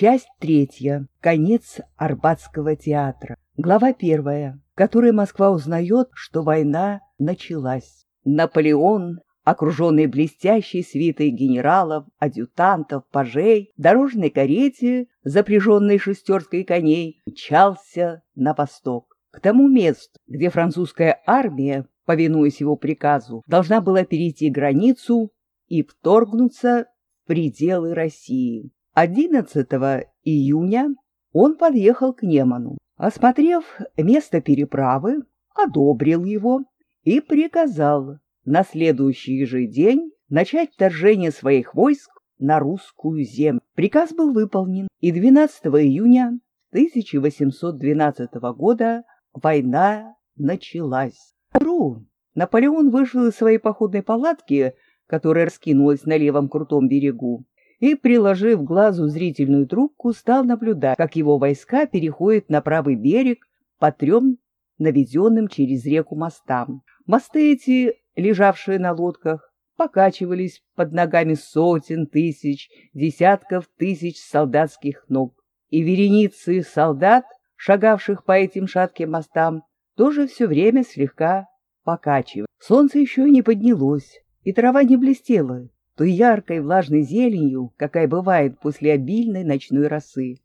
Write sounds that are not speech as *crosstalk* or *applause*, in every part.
Часть третья. Конец Арбатского театра. Глава первая, в которой Москва узнает, что война началась. Наполеон, окруженный блестящей свитой генералов, адъютантов, пажей, дорожной карете, запряженной шестеркой коней, мчался на восток. К тому месту, где французская армия, повинуясь его приказу, должна была перейти границу и вторгнуться в пределы России. 11 июня он подъехал к Неману. Осмотрев место переправы, одобрил его и приказал на следующий же день начать вторжение своих войск на русскую землю. Приказ был выполнен, и 12 июня 1812 года война началась. Ру Наполеон вышел из своей походной палатки, которая раскинулась на левом крутом берегу, и, приложив глазу зрительную трубку, стал наблюдать, как его войска переходят на правый берег по трем наведенным через реку мостам. Мосты эти, лежавшие на лодках, покачивались под ногами сотен тысяч, десятков тысяч солдатских ног. И вереницы солдат, шагавших по этим шатким мостам, тоже все время слегка покачивали. Солнце еще не поднялось, и трава не блестела, той яркой влажной зеленью, какая бывает после обильной ночной росы.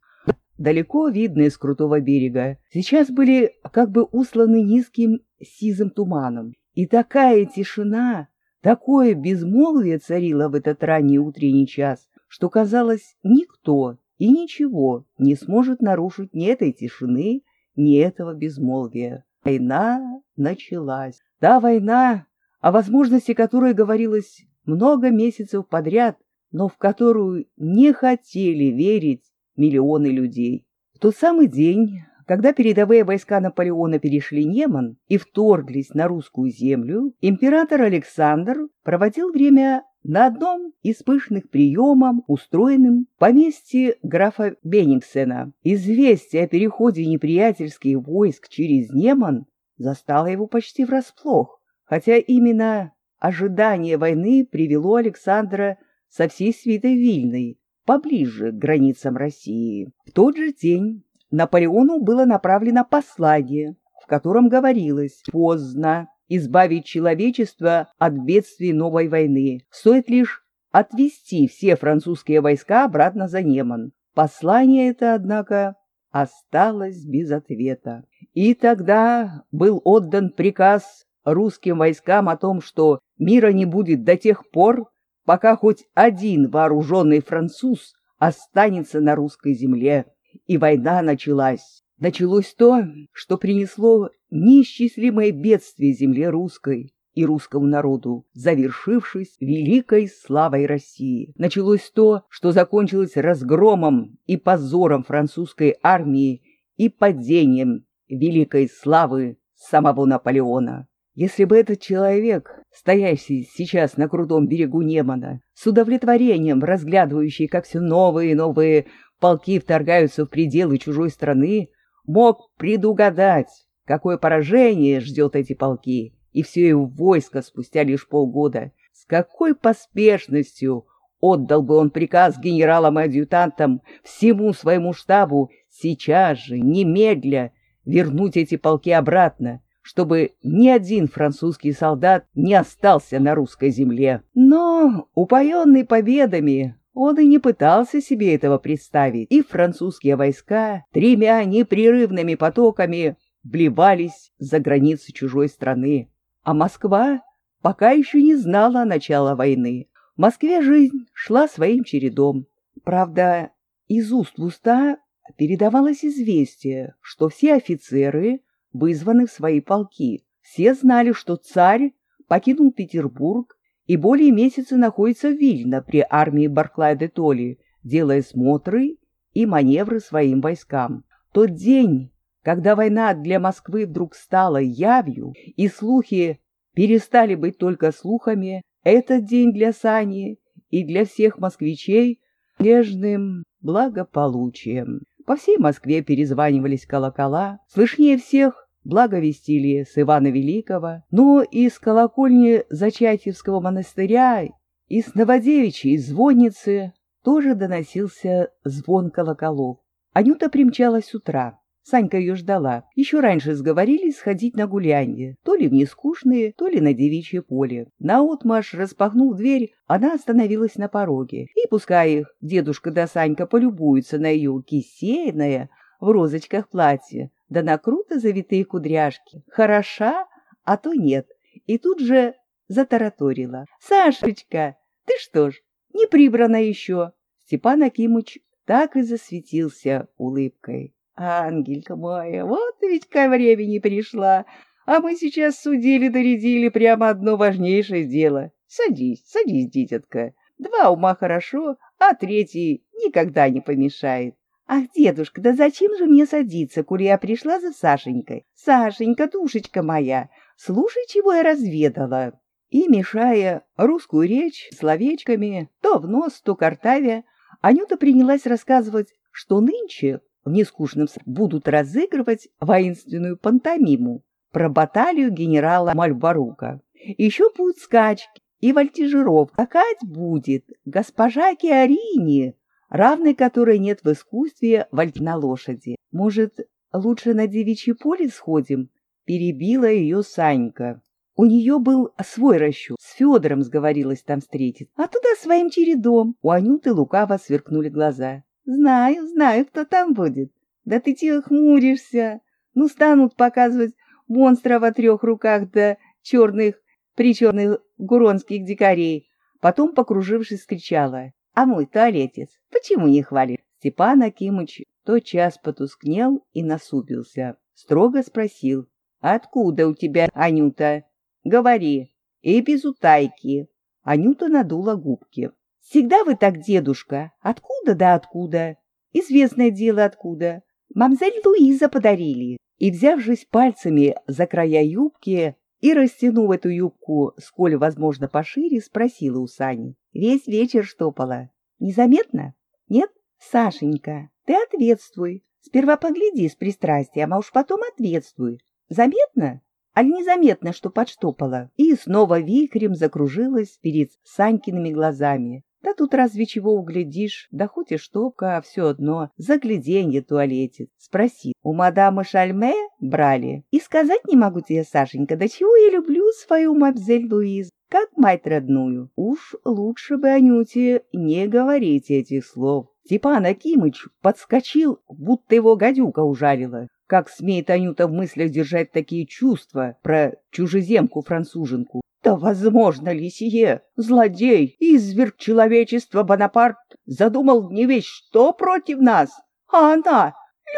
Далеко видные с крутого берега сейчас были как бы усланы низким сизым туманом. И такая тишина, такое безмолвие царило в этот ранний утренний час, что, казалось, никто и ничего не сможет нарушить ни этой тишины, ни этого безмолвия. Война началась. Та война, о возможности которой говорилось много месяцев подряд, но в которую не хотели верить миллионы людей. В тот самый день, когда передовые войска Наполеона перешли Неман и вторглись на русскую землю, император Александр проводил время на одном из пышных приемов, устроенным в поместье графа Беннингсена. Известие о переходе неприятельских войск через Неман застало его почти врасплох, хотя именно ожидание войны привело Александра со всей свитой Вильной поближе к границам России. В тот же день Наполеону было направлено послание, в котором говорилось «поздно избавить человечество от бедствий новой войны. Стоит лишь отвести все французские войска обратно за Неман». Послание это, однако, осталось без ответа. И тогда был отдан приказ русским войскам о том, что мира не будет до тех пор, пока хоть один вооруженный француз останется на русской земле. И война началась. Началось то, что принесло неисчислимое бедствие земле русской и русскому народу, завершившись великой славой России. Началось то, что закончилось разгромом и позором французской армии и падением великой славы самого Наполеона. Если бы этот человек, стоящий сейчас на крутом берегу Немана, с удовлетворением разглядывающий, как все новые и новые полки вторгаются в пределы чужой страны, мог предугадать, какое поражение ждет эти полки, и все его войско спустя лишь полгода, с какой поспешностью отдал бы он приказ генералам и адъютантам всему своему штабу сейчас же, немедля, вернуть эти полки обратно, чтобы ни один французский солдат не остался на русской земле. Но, упоенный победами, он и не пытался себе этого представить, и французские войска тремя непрерывными потоками вливались за границы чужой страны. А Москва пока еще не знала начала войны. В Москве жизнь шла своим чередом. Правда, из уст в уста передавалось известие, что все офицеры вызваны в свои полки. Все знали, что царь покинул Петербург и более месяца находится в Вильно при армии Барклая де Толли, делая смотры и маневры своим войскам. Тот день, когда война для Москвы вдруг стала явью, и слухи перестали быть только слухами, этот день для Сани и для всех москвичей нежным благополучием. По всей Москве перезванивались колокола, слышнее всех благовестили с Ивана Великого, но из колокольни Зачатьевского монастыря, из Новодевичьей звонницы тоже доносился звон колоколов. Анюта примчалась с утра. Санька ее ждала. Еще раньше сговорились сходить на гулянье, то ли в нескучные, то ли на девичье поле. Наотмашь, распахнув дверь, она остановилась на пороге. И пускай их дедушка да Санька полюбуются на ее кисейное в розочках платье, да на круто завитые кудряшки. Хороша, а то нет. И тут же затараторила. «Сашечка, ты что ж, не прибрана еще?» Степан Акимыч так и засветился улыбкой. Ангелька моя, вот ведь ко времени пришла, а мы сейчас судили-доредили прямо одно важнейшее дело. Садись, садись, дитятка. Два ума хорошо, а третий никогда не помешает. Ах, дедушка, да зачем же мне садиться, коли я пришла за Сашенькой? Сашенька, душечка моя, слушай, чего я разведала. И, мешая русскую речь словечками, то в нос, то картавя, Анюта принялась рассказывать, что нынче в нескучном будут разыгрывать воинственную пантомиму про баталию генерала Мальбарука. Еще будут скачки и вольтижировка. Скакать будет госпожа Киарини, равной которой нет в искусстве вальт на лошади. Может, лучше на девичье поле сходим? Перебила ее Санька. У нее был свой расчет. С Федором сговорилась там встретить. А туда своим чередом. У Анюты лукаво сверкнули глаза. Знаю, знаю, кто там будет. Да ты тихо хмуришься. Ну, станут показывать монстра во трех руках да черных, причерных гуронских дикарей. Потом, покружившись, кричала. А мой туалетец, почему не хвалит? Степан Акимыч тотчас потускнел и насупился. Строго спросил. «Откуда у тебя, Анюта? Говори, и без утайки». Анюта надула губки. Всегда вы так, дедушка. Откуда да откуда? Известное дело откуда. Мамзель Луиза подарили. И, взявшись пальцами за края юбки и растянув эту юбку, сколь возможно пошире, спросила у Сани. Весь вечер штопала. Незаметно? Нет? Сашенька, ты ответствуй. Сперва погляди с пристрастием, а уж потом ответствуй. Заметно? Аль незаметно, что подштопала? И снова вихрем закружилась перед Санькиными глазами. Да тут разве чего углядишь, да хоть и штопка, а все одно, загляденье туалетит. Спроси, у мадамы Шальме брали? И сказать не могу тебе, Сашенька, до чего я люблю свою мамзель Луиз, как мать родную. Уж лучше бы Анюте не говорить этих слов. Степан Акимыч подскочил, будто его гадюка ужалила. Как смеет Анюта в мыслях держать такие чувства про чужеземку-француженку? Да возможно ли сие? Злодей, изверг человечества Бонапарт задумал не весь что против нас, а она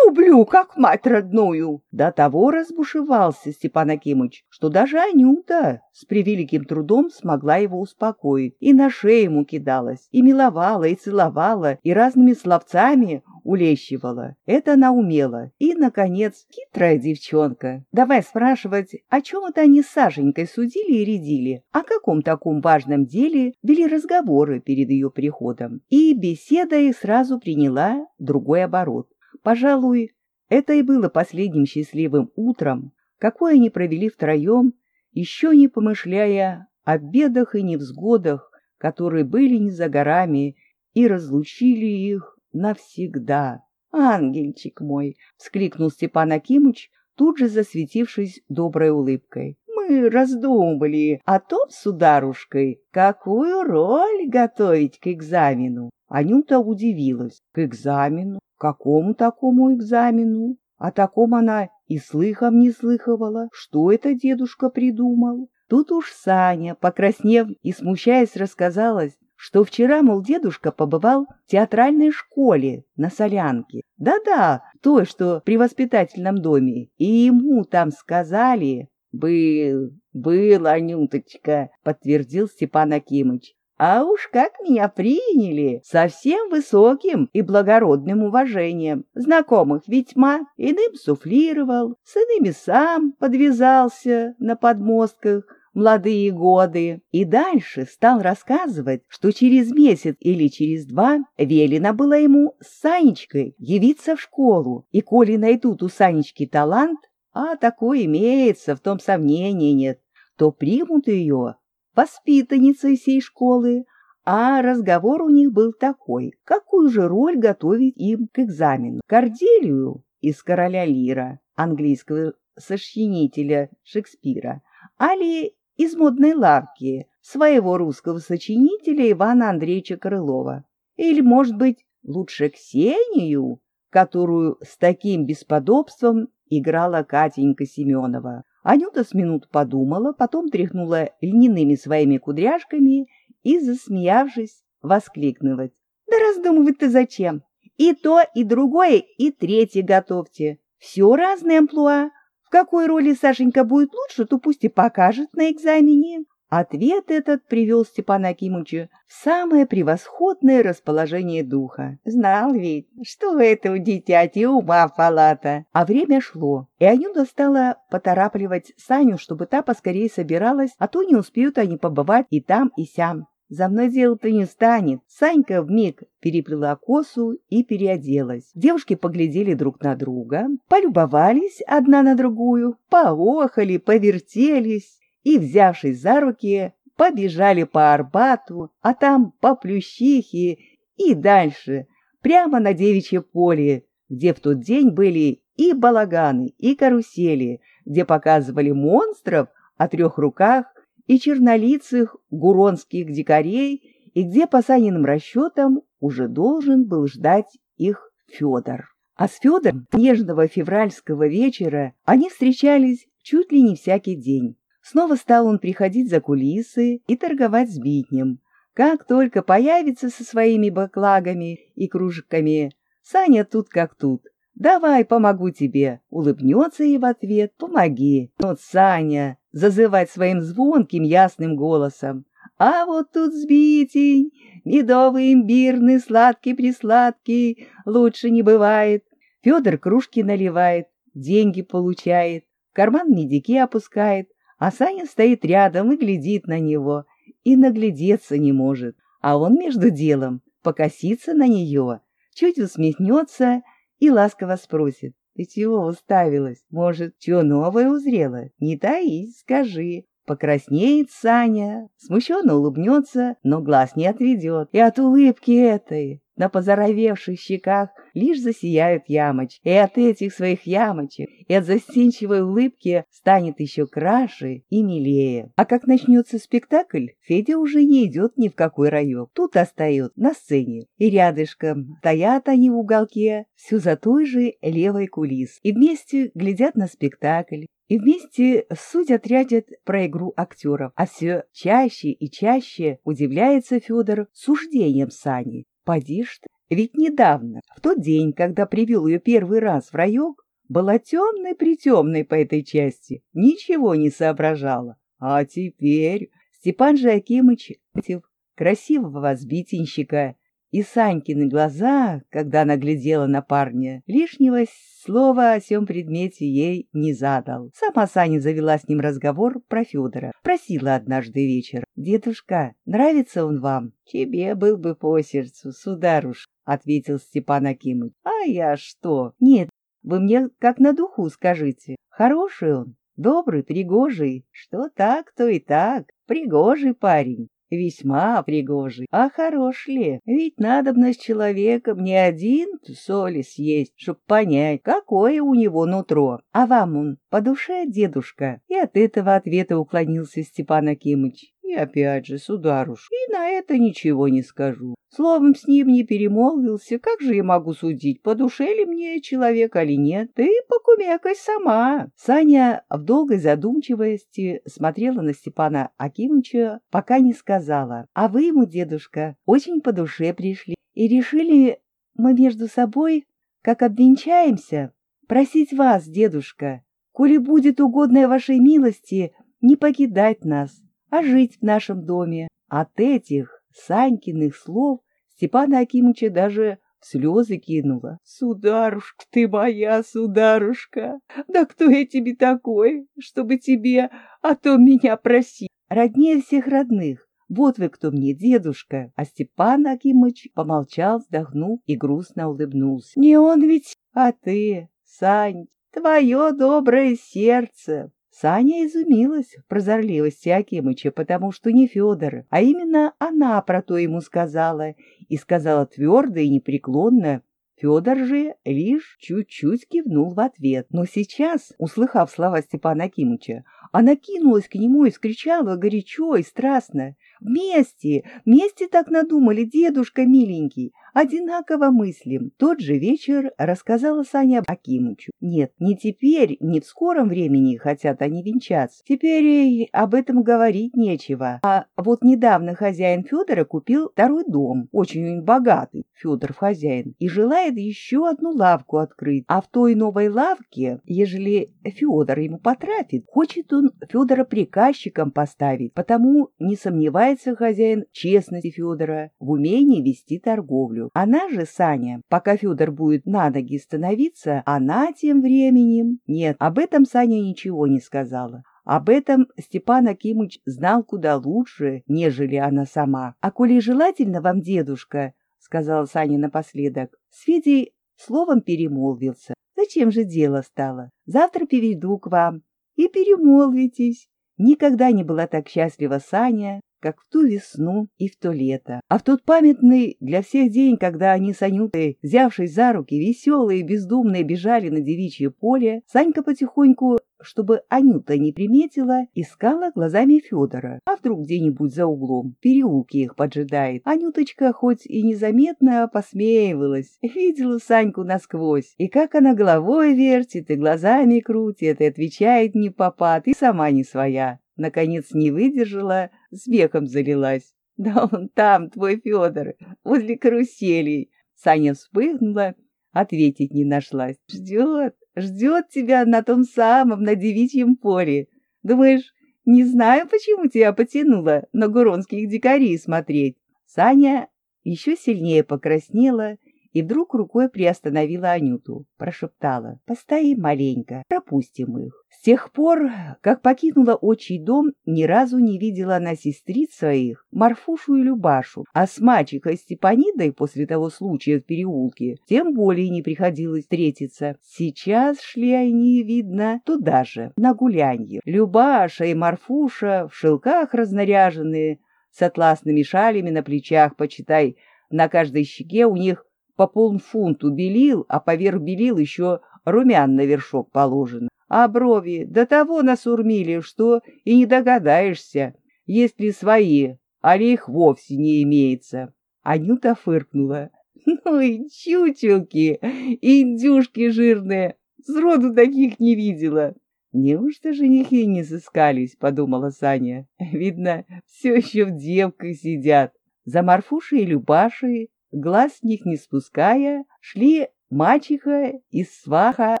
люблю, как мать родную. До того разбушевался Степан Акимыч, что даже Анюта с превеликим трудом смогла его успокоить, и на шею ему кидалась, и миловала, и целовала, и разными словцами улещивала. Это она умела. И, наконец, хитрая девчонка. Давай спрашивать, о чем это они с Сашенькой судили и рядили, о каком таком важном деле вели разговоры перед ее приходом. И беседа их сразу приняла другой оборот. Пожалуй, это и было последним счастливым утром, какое они провели втроем, еще не помышляя о бедах и невзгодах, которые были не за горами и разлучили их навсегда. «Ангельчик мой!» — вскликнул Степан Акимыч, тут же засветившись доброй улыбкой. «Мы раздумывали о том, сударушкой, какую роль готовить к экзамену». Анюта удивилась. «К экзамену? Какому такому экзамену? О таком она и слыхом не слыхивала. Что это дедушка придумал? Тут уж Саня, покраснев и смущаясь, рассказалась, что вчера, мол, дедушка побывал в театральной школе на Солянке. Да-да, той, что при воспитательном доме. И ему там сказали... «Был, был, Анюточка», — подтвердил Степан Акимыч. А уж как меня приняли, со всем высоким и благородным уважением. Знакомых ведь ма иным суфлировал, с иными сам подвязался на подмостках, молодые годы, и дальше стал рассказывать, что через месяц или через два велено было ему с Санечкой явиться в школу, и коли найдут у Санечки талант, а такой имеется, в том сомнения нет, то примут ее воспитанницей сей школы, А разговор у них был такой, какую же роль готовить им к экзамену. Корделию из «Короля Лира», английского сочинителя Шекспира, али из «Модной лавки», своего русского сочинителя Ивана Андреевича Крылова. Или, может быть, лучше Ксению, которую с таким бесподобством играла Катенька Семенова. Анюта с минут подумала, потом тряхнула льняными своими кудряшками и, засмеявшись, воскликнула. «Да раздумывать-то зачем? И то, и другое, и третье готовьте. Все разные амплуа. В какой роли Сашенька будет лучше, то пусть и покажет на экзамене». Ответ этот привел Степана Акимовича в самое превосходное расположение духа. Знал ведь, что это у дитяти ума палата. А время шло, и Анюта стала поторапливать Саню, чтобы та поскорее собиралась, а то не успеют они побывать и там, и сям. За мной дело-то не станет. Санька вмиг переплела косу и переоделась. Девушки поглядели друг на друга, полюбовались одна на другую, поохали, повертелись и, взявшись за руки, побежали по Арбату, а там по Плющихе и дальше, прямо на Девичье поле, где в тот день были и балаганы, и карусели, где показывали монстров о трех руках и чернолицых гуронских дикарей, и где по Саниным расчетам уже должен был ждать их Федор. А с Федором нежного февральского вечера они встречались чуть ли не всякий день. Снова стал он приходить за кулисы и торговать с битнем. Как только появится со своими баклагами и кружками, Саня тут как тут. «Давай, помогу тебе!» Улыбнется ей в ответ «Помоги!» Но Саня зазывать своим звонким ясным голосом. «А вот тут сбитень, медовый, имбирный, сладкий-присладкий, лучше не бывает!» Федор кружки наливает, деньги получает, в карман медики опускает, а Саня стоит рядом и глядит на него, и наглядеться не может. А он между делом покосится на нее, чуть усмехнется и ласково спросит. «Ты чего уставилась? Может, чего новое узрела? Не таись, скажи». Покраснеет Саня, смущенно улыбнется, но глаз не отведет. И от улыбки этой на позаровевших щеках лишь засияют ямочки, и от этих своих ямочек и от застенчивой улыбки станет еще краше и милее. А как начнется спектакль, Федя уже не идет ни в какой район, тут остается на сцене, и рядышком стоят они в уголке, все за той же левой кулис, и вместе глядят на спектакль, и вместе судят рядят про игру актеров, а все чаще и чаще удивляется Федор суждением Сани. Поди ж ты, ведь недавно, в тот день, когда привел ее первый раз в райок, была темной-притемной по этой части, ничего не соображала. А теперь Степан же Акимыч против красивого сбитенщика и Санькины глаза, когда она глядела на парня, лишнего слова о сём предмете ей не задал. Сама Саня завела с ним разговор про Федора. Просила однажды вечер. «Дедушка, нравится он вам?» «Тебе был бы по сердцу, сударуш», — ответил Степан Акимыч. «А я что?» «Нет, вы мне как на духу скажите. Хороший он, добрый, пригожий. Что так, то и так. Пригожий парень. Весьма пригожий. А хорош ли? Ведь надобно с человеком не один соли съесть, чтоб понять, какое у него нутро. А вам он по душе, дедушка? И от этого ответа уклонился Степан Акимыч. И опять же, сударуш, и на это ничего не скажу. Словом, с ним не перемолвился, как же я могу судить, по душе ли мне человек или нет? Ты покумекай сама. Саня в долгой задумчивости смотрела на Степана Акимовича, пока не сказала. А вы ему, дедушка, очень по душе пришли. И решили мы между собой, как обвенчаемся, просить вас, дедушка, коли будет угодное вашей милости, не покидать нас а жить в нашем доме. От этих Санькиных слов Степана Акимовича даже в слезы кинула. «Сударушка ты моя, сударушка! Да кто я тебе такой, чтобы тебе о том меня просить? Роднее всех родных. Вот вы кто мне, дедушка!» А Степан Акимыч помолчал, вздохнул и грустно улыбнулся. «Не он ведь, а ты, Сань, твое доброе сердце!» Саня изумилась в прозорливости Акимыча, потому что не Федор, а именно она про то ему сказала, и сказала твердо и непреклонно, Федор же лишь чуть-чуть кивнул в ответ. Но сейчас, услыхав слова Степана Акимыча, она кинулась к нему и вскричала горячо и страстно. «Вместе! Вместе так надумали, дедушка миленький! Одинаково мыслим. Тот же вечер рассказала Саня Акимычу. Нет, не теперь, не в скором времени хотят они венчаться. Теперь об этом говорить нечего. А вот недавно хозяин Федора купил второй дом, очень богатый, Федоров хозяин, и желает еще одну лавку открыть. А в той новой лавке, ежели Федор ему потрафит, хочет он Федора приказчиком поставить, потому не сомневается хозяин в честности Федора, в умении вести торговлю. Она же, Саня, пока Федор будет на ноги становиться, она тем временем... Нет, об этом Саня ничего не сказала. Об этом Степан Акимыч знал куда лучше, нежели она сама. — А коли желательно вам, дедушка, — сказал Саня напоследок, — с Федей словом перемолвился. Зачем же дело стало? Завтра перейду к вам и перемолвитесь. Никогда не была так счастлива Саня, как в ту весну и в то лето. А в тот памятный для всех день, когда они с Анютой, взявшись за руки, веселые и бездумные, бежали на девичье поле, Санька потихоньку, чтобы Анюта не приметила, искала глазами Федора. А вдруг где-нибудь за углом, в переулке их поджидает. Анюточка хоть и незаметно посмеивалась, видела Саньку насквозь. И как она головой вертит и глазами крутит, и отвечает не попад, и сама не своя. Наконец не выдержала, смехом залилась. *laughs* «Да он там, твой Федор, возле каруселей!» Саня вспыхнула, ответить не нашлась. «Ждет, ждет тебя на том самом, на девичьем поле. Думаешь, не знаю, почему тебя потянуло на гуронских дикарей смотреть?» Саня еще сильнее покраснела и вдруг рукой приостановила Анюту, прошептала «Постоим маленько, пропустим их». С тех пор, как покинула отчий дом, ни разу не видела она сестриц своих, Марфушу и Любашу, а с мачехой Степанидой после того случая в переулке тем более не приходилось встретиться. Сейчас шли они, видно, туда же, на гулянье. Любаша и Марфуша в шелках разнаряженные, с атласными шалями на плечах, почитай, на каждой щеке у них по полфунту белил, а поверх белил еще румян на вершок положено. А брови до того насурмили, что и не догадаешься, есть ли свои, али их вовсе не имеется. Анюта фыркнула. Ну и чучелки, индюшки жирные, сроду таких не видела. Неужто женихи не сыскались, подумала Саня. Видно, все еще в девках сидят. За Марфушей и Любашей глаз с них не спуская, шли мачеха и сваха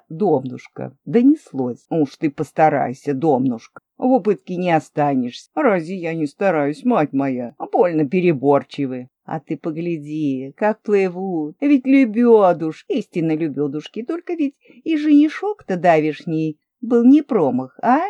Домнушка. Донеслось. Уж ты постарайся, Домнушка. В убытке не останешься. Разве я не стараюсь, мать моя? Больно переборчивы. А ты погляди, как плывут. Ведь любедуш, истинно любедушки, только ведь и женишок-то давишний был не промах, а?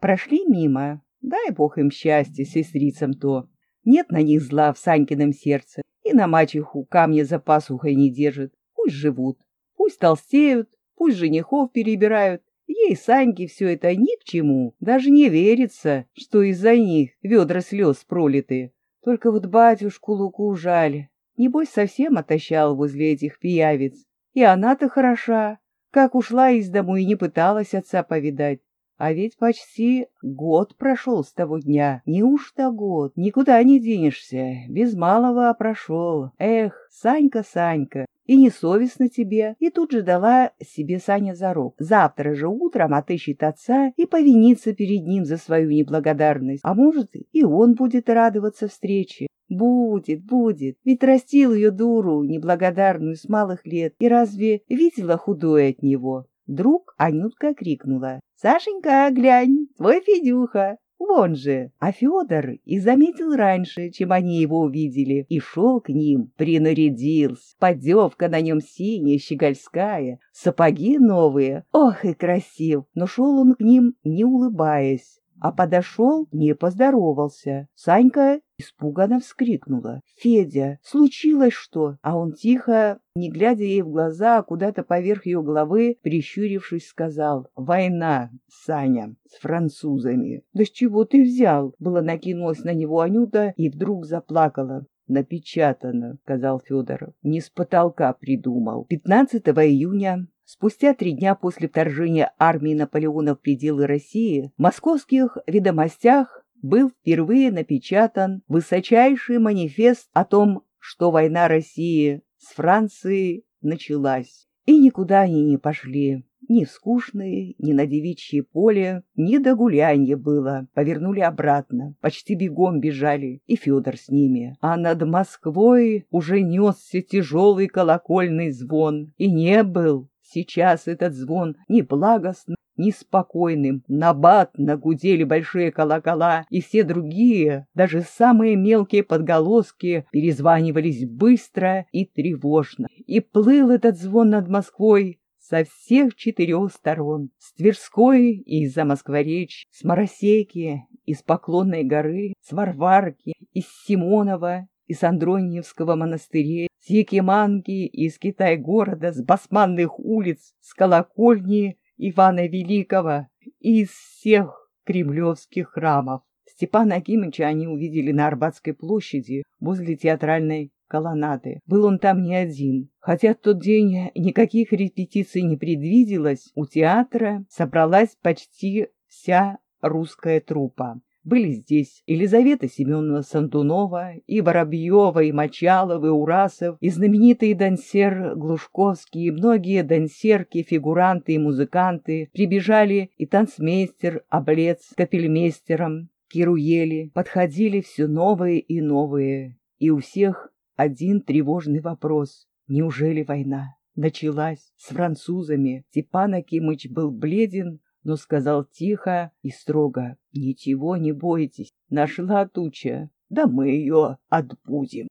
Прошли мимо. Дай бог им счастья, сестрицам то. Нет на них зла в Санькином сердце и на мачеху камня за пасухой не держит. Пусть живут, пусть толстеют, пусть женихов перебирают. Ей, Саньке, все это ни к чему. Даже не верится, что из-за них ведра слез пролиты. Только вот батюшку Луку жаль. Небось, совсем отощал возле этих пиявиц. И она-то хороша, как ушла из дому и не пыталась отца повидать. А ведь почти год прошел с того дня. Неужто год? Никуда не денешься. Без малого прошел. Эх, Санька, Санька, и не совестно тебе. И тут же дала себе Саня зарок. Завтра же утром отыщет отца и повинится перед ним за свою неблагодарность. А может, и он будет радоваться встрече. Будет, будет, ведь растил ее дуру, неблагодарную с малых лет, и разве видела худое от него? Вдруг Анютка крикнула. «Сашенька, глянь, твой Федюха!» Вон же, а Федор и заметил раньше, чем они его увидели, и шел к ним, принарядился. Подевка на нем синяя, щегольская, сапоги новые. Ох и красив! Но шел он к ним, не улыбаясь, а подошел, не поздоровался. Санька Испуганно вскрикнула. «Федя, случилось что?» А он тихо, не глядя ей в глаза, куда-то поверх ее головы, прищурившись, сказал «Война, Саня, с французами». «Да с чего ты взял?» Было накинулась на него Анюта и вдруг заплакала. «Напечатано», — сказал Федоров. «Не с потолка придумал». 15 июня Спустя три дня после вторжения армии Наполеона в пределы России в московских ведомостях был впервые напечатан высочайший манифест о том, что война России с Францией началась. И никуда они не пошли, ни в скучные, ни на девичье поле, ни до гулянья было. Повернули обратно, почти бегом бежали, и Федор с ними. А над Москвой уже несся тяжелый колокольный звон, и не был сейчас этот звон ни благостный, неспокойным. Набатно гудели большие колокола, и все другие, даже самые мелкие подголоски, перезванивались быстро и тревожно. И плыл этот звон над Москвой со всех четырех сторон. С Тверской и из-за Москворечь, с Моросейки, из Поклонной горы, с Варварки, из Симонова, из Андроньевского монастыря, с Якиманки, из Китай-города, с Басманных улиц, с колокольни Ивана Великого из всех кремлевских храмов. Степана Акимыча они увидели на Арбатской площади возле театральной колоннады. Был он там не один. Хотя в тот день никаких репетиций не предвиделось, у театра собралась почти вся русская труппа. Были здесь Елизавета Семеновна Сантунова, и Воробьева, и Мочалов, и Урасов, и знаменитый дансер Глушковский, и многие дансерки, фигуранты и музыканты. Прибежали и танцмейстер, облец с капельмейстером, Кируели. Подходили все новые и новые. И у всех один тревожный вопрос. Неужели война? Началась с французами. Степан Акимыч был бледен, но сказал тихо и строго, «Ничего не бойтесь, нашла туча, да мы ее отбудем».